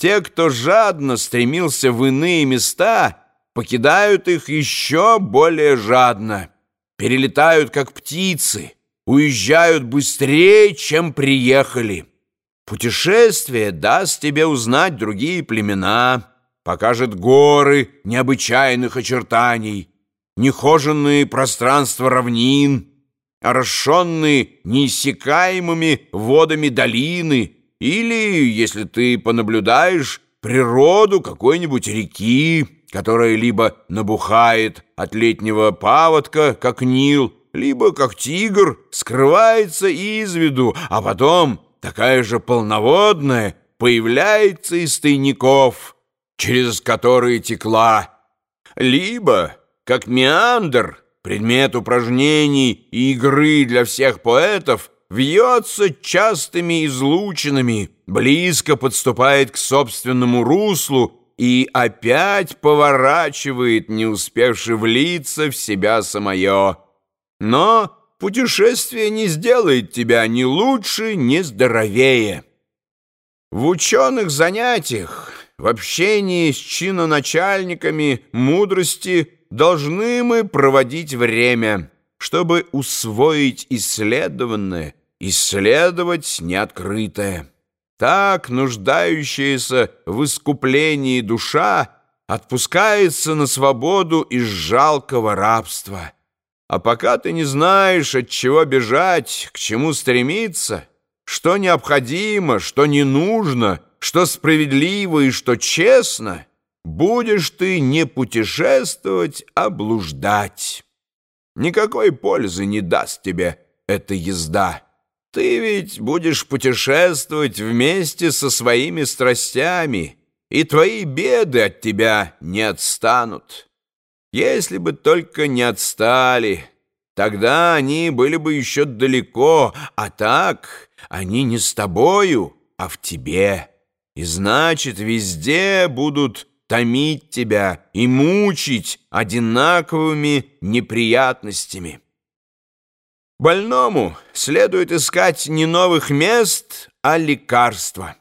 Те, кто жадно стремился в иные места, покидают их еще более жадно, перелетают как птицы, уезжают быстрее, чем приехали. Путешествие даст тебе узнать другие племена, покажет горы необычайных очертаний, нехоженные пространства равнин, орошенные неиссякаемыми водами долины — или, если ты понаблюдаешь природу какой-нибудь реки, которая либо набухает от летнего паводка, как Нил, либо, как тигр, скрывается из виду, а потом такая же полноводная появляется из тайников, через которые текла, либо, как меандр, предмет упражнений и игры для всех поэтов, вьется частыми излучинами, близко подступает к собственному руслу и опять поворачивает, не успевши влиться в себя самое. Но путешествие не сделает тебя ни лучше, ни здоровее. В ученых занятиях, в общении с чиноначальниками мудрости должны мы проводить время, чтобы усвоить исследованное, исследовать неоткрытое. Так нуждающаяся в искуплении душа отпускается на свободу из жалкого рабства. А пока ты не знаешь, от чего бежать, к чему стремиться, что необходимо, что не нужно, что справедливо и что честно, будешь ты не путешествовать, а блуждать. Никакой пользы не даст тебе эта езда. Ты ведь будешь путешествовать вместе со своими страстями, и твои беды от тебя не отстанут. Если бы только не отстали, тогда они были бы еще далеко, а так они не с тобою, а в тебе. И значит, везде будут томить тебя и мучить одинаковыми неприятностями». Больному следует искать не новых мест, а лекарства.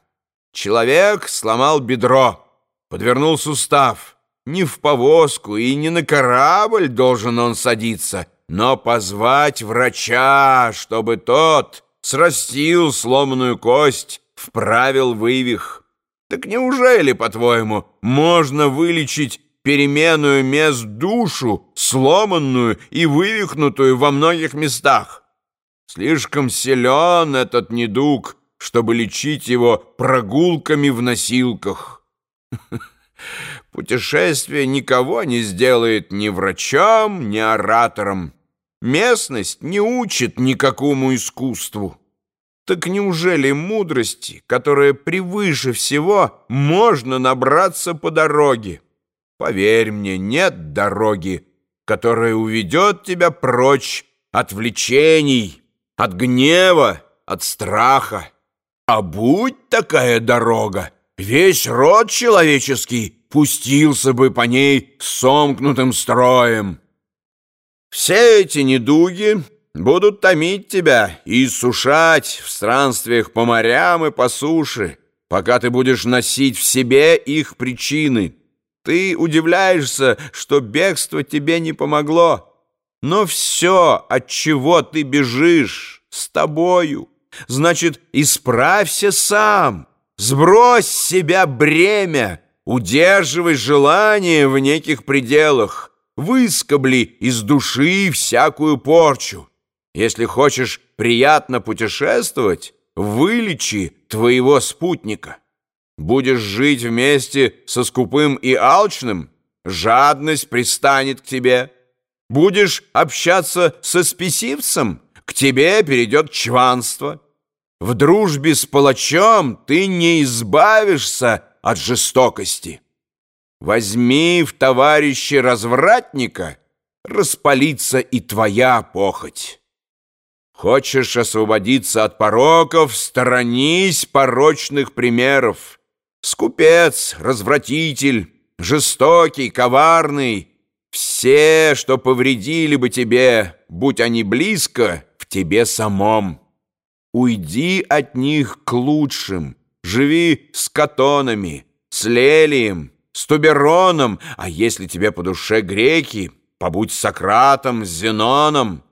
Человек сломал бедро, подвернул сустав. Не в повозку и не на корабль должен он садиться, но позвать врача, чтобы тот срастил сломанную кость, вправил вывих. Так неужели, по-твоему, можно вылечить переменную мест душу, сломанную и вывихнутую во многих местах. Слишком силен этот недуг, чтобы лечить его прогулками в носилках. Путешествие никого не сделает ни врачом, ни оратором. Местность не учит никакому искусству. Так неужели мудрости, которая превыше всего, можно набраться по дороге? Поверь мне, нет дороги, которая уведет тебя прочь от влечений, от гнева, от страха. А будь такая дорога, весь род человеческий пустился бы по ней сомкнутым строем. Все эти недуги будут томить тебя и сушать в странствиях по морям и по суше, пока ты будешь носить в себе их причины. Ты удивляешься, что бегство тебе не помогло. Но все, от чего ты бежишь, с тобою. Значит, исправься сам, сбрось с себя бремя, удерживай желание в неких пределах, выскобли из души всякую порчу. Если хочешь приятно путешествовать, вылечи твоего спутника». Будешь жить вместе со скупым и алчным, жадность пристанет к тебе. Будешь общаться со спесивцем, к тебе перейдет чванство. В дружбе с палачом ты не избавишься от жестокости. Возьми в товарищи развратника, распалится и твоя похоть. Хочешь освободиться от пороков, сторонись порочных примеров. Скупец, развратитель, жестокий, коварный, все, что повредили бы тебе, будь они близко, в тебе самом. Уйди от них к лучшим, живи с катонами, с Лелием, с Тубероном, а если тебе по душе греки, побудь с Сократом, с Зеноном.